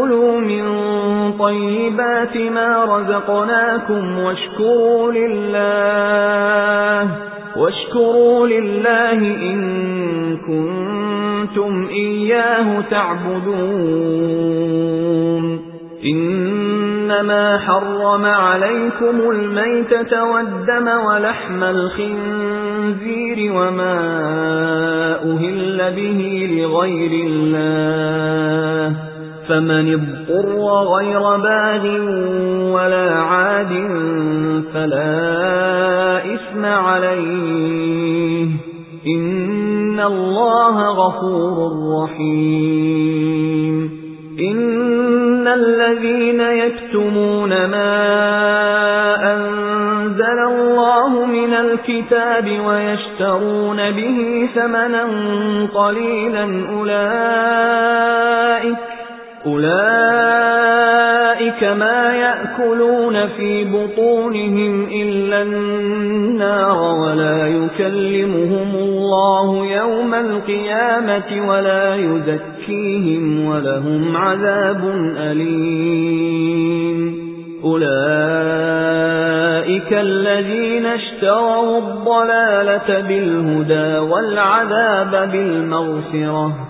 كُلُوا مِن طَيِّبَاتِ مَا رَزَقْنَاكُمْ وَاشْكُرُوا لِلَّهِ وَاشْكُرُوا لِلَّهِ إِن كُنتُمْ إِيَّاهُ تَعْبُدُونَ. إِنَّمَا حَرَّمَ عَلَيْكُمُ الْمَيْتَةَ وَالدَّمَ وَلَحْمَ الْخِنزِيرِ وَمَا أُهِلَّ بِهِ لِغَيْرِ اللَّهِ. فَمَنِ اضْطُرَّ غَيْرَ بَاغٍ وَلَا عَادٍ فَلَا إِثْمَ عَلَيْهِ. إِنَّ اللَّهَ غَفُورٌ رَّحِيمٌ. إِنَّ الَّذِينَ يَكْتُمُونَ مَا أَنزَلَ اللَّهُ مِنَ الْكِتَابِ وَيَشْتَرُونَ بِهِ ثَمَنًا قَلِيلًا أُولَئِكَ أُولَئِكَ مَا يَأْكُلُونَ فِي بُطُونِهِمْ إِلَّا النَّارَ وَلَا يُكَلِّمُهُمُ اللَّهُ يَوْمَ الْقِيَامَةِ وَلَا يُزَكِّيهِمْ وَلَهُمْ عَذَابٌ أَلِيمٌ أُولَئِكَ الَّذِينَ اشْتَرَوُا الضَّلَالَةَ بِالْهُدَى وَالْعَذَابَ بِالْمَغْفِرَةِ